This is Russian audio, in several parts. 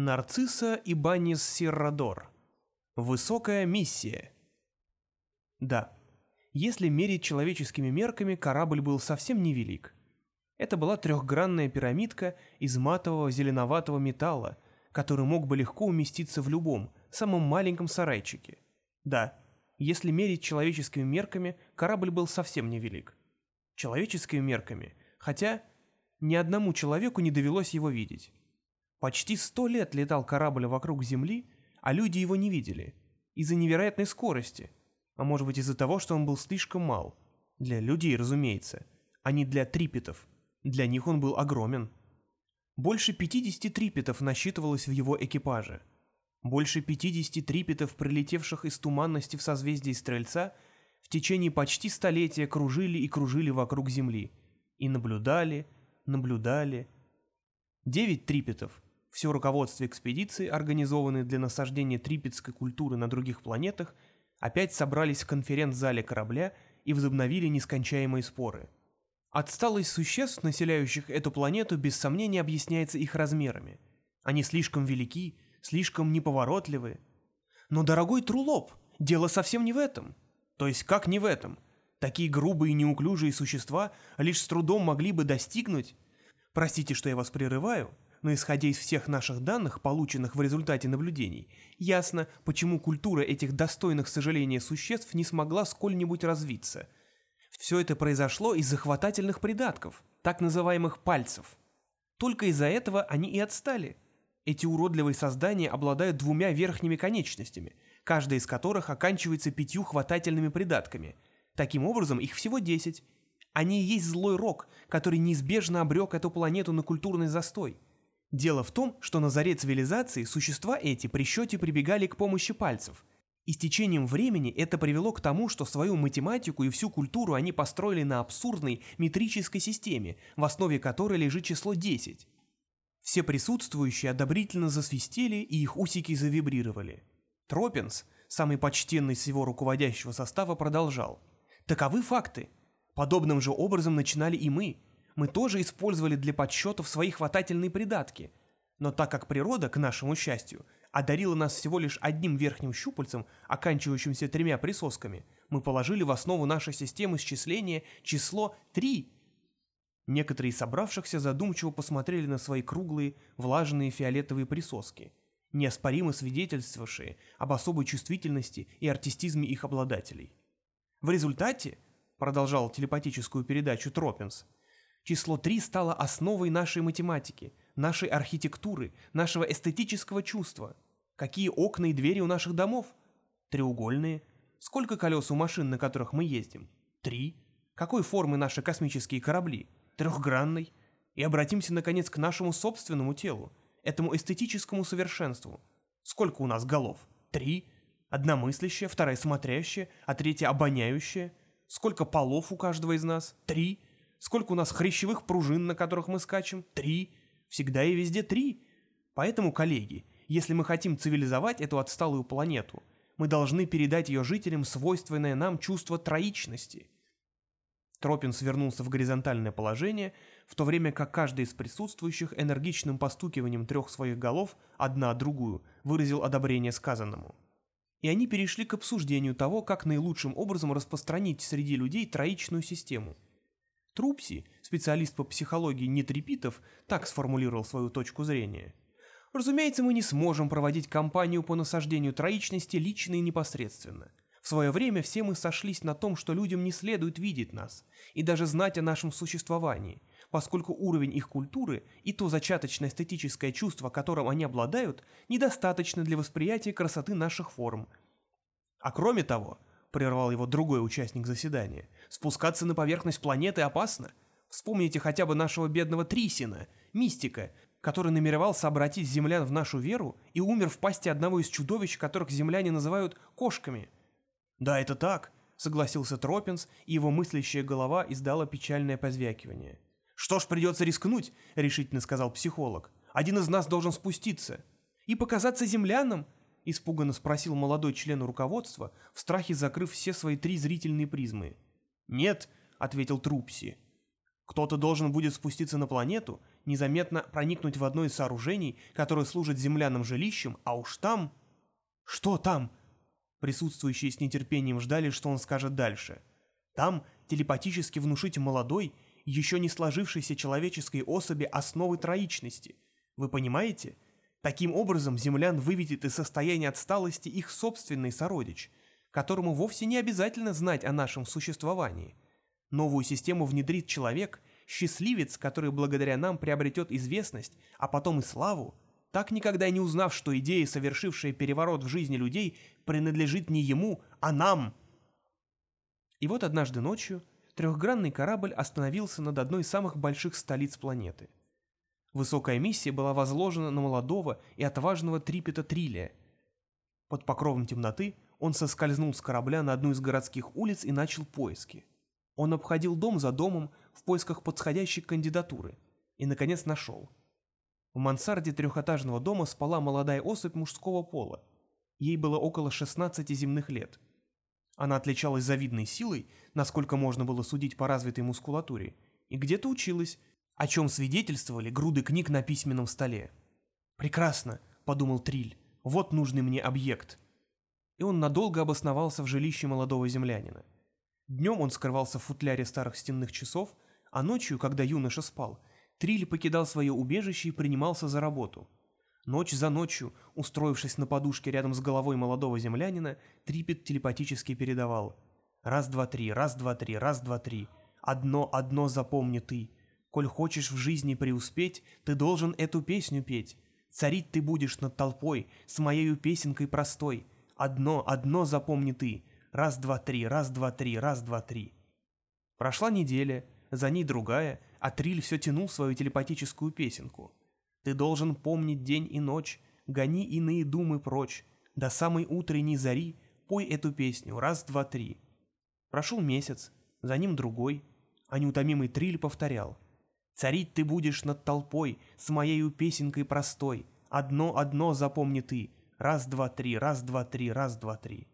Нарцисса и Банис Сиррадор. Высокая миссия. Да, если мерить человеческими мерками, корабль был совсем невелик. Это была трехгранная пирамидка из матового зеленоватого металла, который мог бы легко уместиться в любом, самом маленьком сарайчике. Да, если мерить человеческими мерками, корабль был совсем невелик. Человеческими мерками, хотя ни одному человеку не довелось его видеть. Почти сто лет летал корабль вокруг Земли, а люди его не видели. Из-за невероятной скорости. А может быть из-за того, что он был слишком мал. Для людей, разумеется, а не для трипетов. Для них он был огромен. Больше 50 трипетов насчитывалось в его экипаже. Больше 50 трипетов, прилетевших из туманности в созвездии Стрельца, в течение почти столетия кружили и кружили вокруг Земли. И наблюдали, наблюдали. Девять трипетов, все руководство экспедиции, организованное для насаждения трипетской культуры на других планетах, опять собрались в конференц-зале корабля и возобновили нескончаемые споры. Отсталость существ, населяющих эту планету, без сомнения объясняется их размерами. Они слишком велики, слишком неповоротливы. Но, дорогой Трулоп, дело совсем не в этом. То есть как не в этом? Такие грубые и неуклюжие существа лишь с трудом могли бы достигнуть... Простите, что я вас прерываю, но исходя из всех наших данных, полученных в результате наблюдений, ясно, почему культура этих достойных сожаления существ не смогла сколь-нибудь развиться. Все это произошло из захватательных придатков, так называемых пальцев. Только из-за этого они и отстали. Эти уродливые создания обладают двумя верхними конечностями, каждая из которых оканчивается пятью хватательными придатками. Таким образом, их всего десять. Они и есть злой рок, который неизбежно обрек эту планету на культурный застой – Дело в том, что на заре цивилизации существа эти при счете прибегали к помощи пальцев. И с течением времени это привело к тому, что свою математику и всю культуру они построили на абсурдной метрической системе, в основе которой лежит число 10. Все присутствующие одобрительно засвистели и их усики завибрировали. Тропинс, самый почтенный с его руководящего состава, продолжал. Таковы факты. Подобным же образом начинали и мы – мы тоже использовали для подсчетов свои хватательные придатки. Но так как природа, к нашему счастью, одарила нас всего лишь одним верхним щупальцем, оканчивающимся тремя присосками, мы положили в основу нашей системы счисления число 3. Некоторые собравшихся задумчиво посмотрели на свои круглые, влажные фиолетовые присоски, неоспоримо свидетельствовавшие об особой чувствительности и артистизме их обладателей. В результате, продолжал телепатическую передачу Тропинс, Число 3 стало основой нашей математики, нашей архитектуры, нашего эстетического чувства. Какие окна и двери у наших домов? Треугольные. Сколько колес у машин, на которых мы ездим? Три. Какой формы наши космические корабли? Трехгранной. И обратимся, наконец, к нашему собственному телу, этому эстетическому совершенству. Сколько у нас голов? Три. Одна мыслящая, вторая смотрящая, а третья обоняющая. Сколько полов у каждого из нас? Три. Сколько у нас хрящевых пружин, на которых мы скачем? Три. Всегда и везде три. Поэтому, коллеги, если мы хотим цивилизовать эту отсталую планету, мы должны передать ее жителям свойственное нам чувство троичности. Тропин свернулся в горизонтальное положение, в то время как каждый из присутствующих энергичным постукиванием трех своих голов, одна другую, выразил одобрение сказанному. И они перешли к обсуждению того, как наилучшим образом распространить среди людей троичную систему – Трупси, специалист по психологии нетрепитов, так сформулировал свою точку зрения. Разумеется, мы не сможем проводить кампанию по насаждению троичности лично и непосредственно. В свое время все мы сошлись на том, что людям не следует видеть нас и даже знать о нашем существовании, поскольку уровень их культуры и то зачаточное эстетическое чувство, которым они обладают, недостаточно для восприятия красоты наших форм. А кроме того, — прервал его другой участник заседания. «Спускаться на поверхность планеты опасно. Вспомните хотя бы нашего бедного Трисина, мистика, который намеревался обратить землян в нашу веру и умер в пасти одного из чудовищ, которых земляне называют кошками». «Да, это так», — согласился Тропинс, и его мыслящая голова издала печальное позвякивание. «Что ж, придется рискнуть», — решительно сказал психолог. «Один из нас должен спуститься». «И показаться землянам?» Испуганно спросил молодой член руководства, в страхе закрыв все свои три зрительные призмы. «Нет», — ответил Трупси. «Кто-то должен будет спуститься на планету, незаметно проникнуть в одно из сооружений, которое служит земляным жилищем, а уж там... Что там? Присутствующие с нетерпением ждали, что он скажет дальше. Там телепатически внушить молодой, еще не сложившейся человеческой особи основы троичности. Вы понимаете? Таким образом, землян выведет из состояния отсталости их собственный сородич, которому вовсе не обязательно знать о нашем существовании. Новую систему внедрит человек, счастливец, который благодаря нам приобретет известность, а потом и славу, так никогда не узнав, что идея, совершившая переворот в жизни людей, принадлежит не ему, а нам. И вот однажды ночью трехгранный корабль остановился над одной из самых больших столиц планеты. Высокая миссия была возложена на молодого и отважного Трипета Трилия. Под покровом темноты он соскользнул с корабля на одну из городских улиц и начал поиски. Он обходил дом за домом в поисках подходящей кандидатуры и, наконец, нашел. В мансарде трехэтажного дома спала молодая особь мужского пола. Ей было около 16 земных лет. Она отличалась завидной силой, насколько можно было судить по развитой мускулатуре, и где-то училась, о чем свидетельствовали груды книг на письменном столе. «Прекрасно», — подумал Триль, — «вот нужный мне объект». И он надолго обосновался в жилище молодого землянина. Днем он скрывался в футляре старых стенных часов, а ночью, когда юноша спал, Триль покидал свое убежище и принимался за работу. Ночь за ночью, устроившись на подушке рядом с головой молодого землянина, Трипет телепатически передавал «Раз, два, три, раз, два, три, раз, два, три. Одно, одно запомни ты. Коль хочешь в жизни преуспеть, ты должен эту песню петь. Царить ты будешь над толпой, с моею песенкой простой. Одно, одно запомни ты. Раз, два, три, раз, два, три, раз, два, три. Прошла неделя, за ней другая, а Триль все тянул свою телепатическую песенку. Ты должен помнить день и ночь, гони иные думы прочь, до самой утренней зари пой эту песню раз, два, три. Прошел месяц, за ним другой, а неутомимый Триль повторял — Царить ты будешь над толпой с моею песенкой простой. Одно-одно запомни ты. Раз, два, три, раз, два, три, раз, два, три.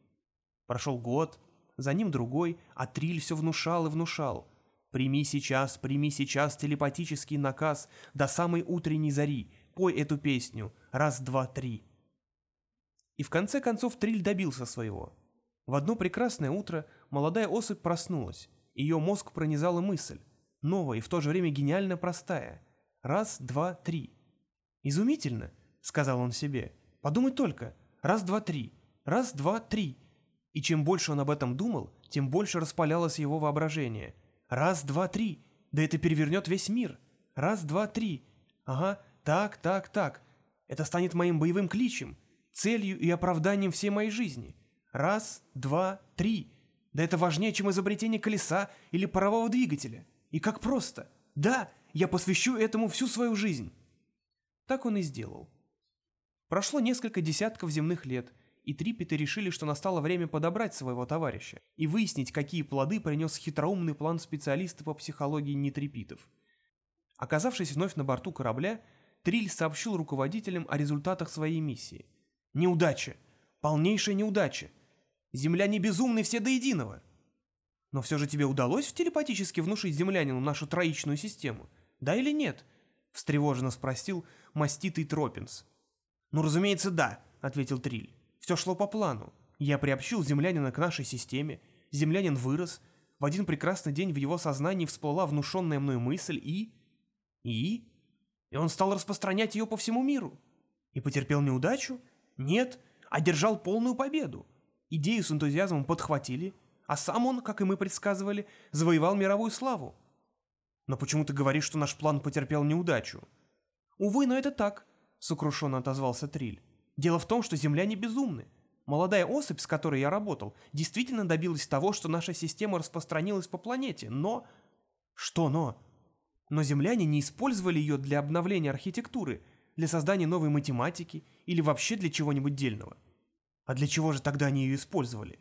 Прошел год, за ним другой, а Триль все внушал и внушал. Прими сейчас, прими сейчас телепатический наказ до самой утренней зари. Пой эту песню. Раз, два, три. И в конце концов Триль добился своего. В одно прекрасное утро молодая особь проснулась. Ее мозг пронизала мысль новая и в то же время гениально простая. Раз, два, три. «Изумительно», — сказал он себе. «Подумай только. Раз, два, три. Раз, два, три». И чем больше он об этом думал, тем больше распалялось его воображение. «Раз, два, три. Да это перевернет весь мир. Раз, два, три. Ага, так, так, так. Это станет моим боевым кличем, целью и оправданием всей моей жизни. Раз, два, три. Да это важнее, чем изобретение колеса или парового двигателя. И как просто. Да, я посвящу этому всю свою жизнь. Так он и сделал. Прошло несколько десятков земных лет, и трипеты решили, что настало время подобрать своего товарища и выяснить, какие плоды принес хитроумный план специалиста по психологии нетрипитов. Оказавшись вновь на борту корабля, Триль сообщил руководителям о результатах своей миссии. Неудача! Полнейшая неудача! Земляне безумны все до единого! Но все же тебе удалось телепатически внушить землянину нашу троичную систему? Да или нет?» — встревоженно спросил маститый Тропинс. «Ну, разумеется, да», — ответил Триль. «Все шло по плану. Я приобщил землянина к нашей системе. Землянин вырос. В один прекрасный день в его сознании всплыла внушенная мной мысль и... И? И он стал распространять ее по всему миру. И потерпел неудачу? Нет, одержал полную победу. Идею с энтузиазмом подхватили — а сам он, как и мы предсказывали, завоевал мировую славу. Но почему ты говоришь, что наш план потерпел неудачу? Увы, но это так, сокрушенно отозвался Триль. Дело в том, что земляне безумны. Молодая особь, с которой я работал, действительно добилась того, что наша система распространилась по планете, но... Что но? Но земляне не использовали ее для обновления архитектуры, для создания новой математики или вообще для чего-нибудь дельного. А для чего же тогда они ее использовали?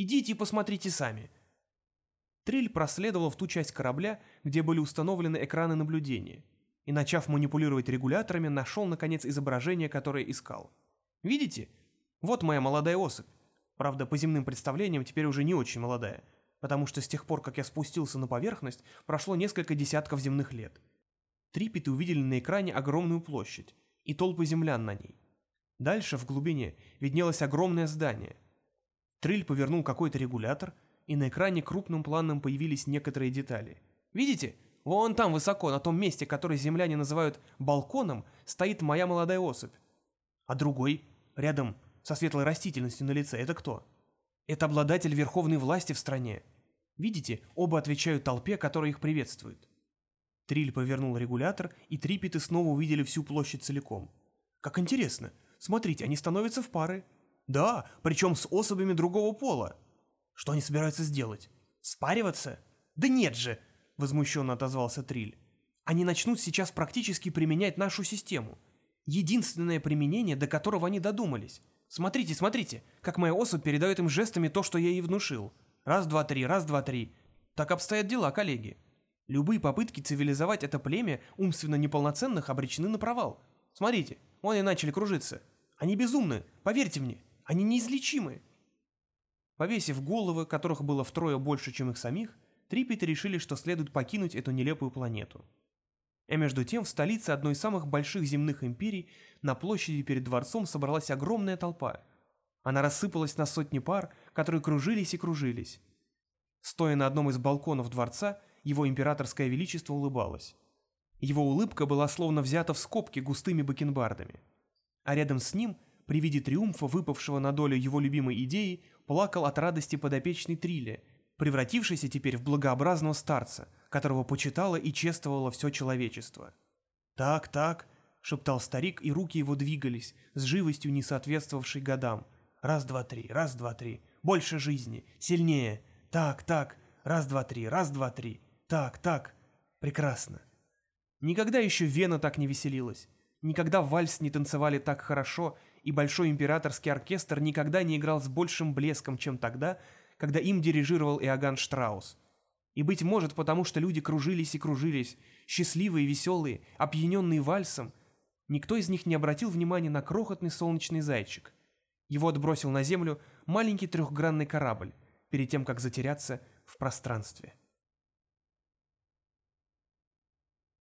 Идите и посмотрите сами». Триль проследовал в ту часть корабля, где были установлены экраны наблюдения, и, начав манипулировать регуляторами, нашел, наконец, изображение, которое искал. «Видите? Вот моя молодая особь. Правда, по земным представлениям теперь уже не очень молодая, потому что с тех пор, как я спустился на поверхность, прошло несколько десятков земных лет. Трипеты увидели на экране огромную площадь и толпы землян на ней. Дальше, в глубине, виднелось огромное здание. Триль повернул какой-то регулятор, и на экране крупным планом появились некоторые детали. «Видите? Вон там высоко, на том месте, которое земляне называют балконом, стоит моя молодая особь. А другой, рядом со светлой растительностью на лице, это кто? Это обладатель верховной власти в стране. Видите, оба отвечают толпе, которая их приветствует. Триль повернул регулятор, и трипеты снова увидели всю площадь целиком. Как интересно. Смотрите, они становятся в пары. Да, причем с особями другого пола. Что они собираются сделать? Спариваться? Да нет же, возмущенно отозвался Триль. Они начнут сейчас практически применять нашу систему. Единственное применение, до которого они додумались. Смотрите, смотрите, как моя особь передает им жестами то, что я ей внушил. Раз, два, три, раз, два, три. Так обстоят дела, коллеги. Любые попытки цивилизовать это племя умственно неполноценных обречены на провал. Смотрите, вон и начали кружиться. Они безумны, поверьте мне, они неизлечимы. Повесив головы, которых было втрое больше, чем их самих, Триппеты решили, что следует покинуть эту нелепую планету. А между тем в столице одной из самых больших земных империй на площади перед дворцом собралась огромная толпа. Она рассыпалась на сотни пар, которые кружились и кружились. Стоя на одном из балконов дворца, его императорское величество улыбалось. Его улыбка была словно взята в скобки густыми бакенбардами. А рядом с ним, при виде триумфа, выпавшего на долю его любимой идеи, плакал от радости подопечный Трилли, превратившийся теперь в благообразного старца, которого почитало и чествовало все человечество. «Так, так», — шептал старик, и руки его двигались, с живостью, не соответствовавшей годам. «Раз, два, три, раз, два, три, больше жизни, сильнее, так, так, раз, два, три, раз, два, три, так, так, прекрасно». Никогда еще Вена так не веселилась, никогда вальс не танцевали так хорошо, и Большой Императорский оркестр никогда не играл с большим блеском, чем тогда, когда им дирижировал Иоганн Штраус. И, быть может, потому что люди кружились и кружились, счастливые, веселые, опьяненные вальсом, никто из них не обратил внимания на крохотный солнечный зайчик. Его отбросил на землю маленький трехгранный корабль, перед тем, как затеряться в пространстве.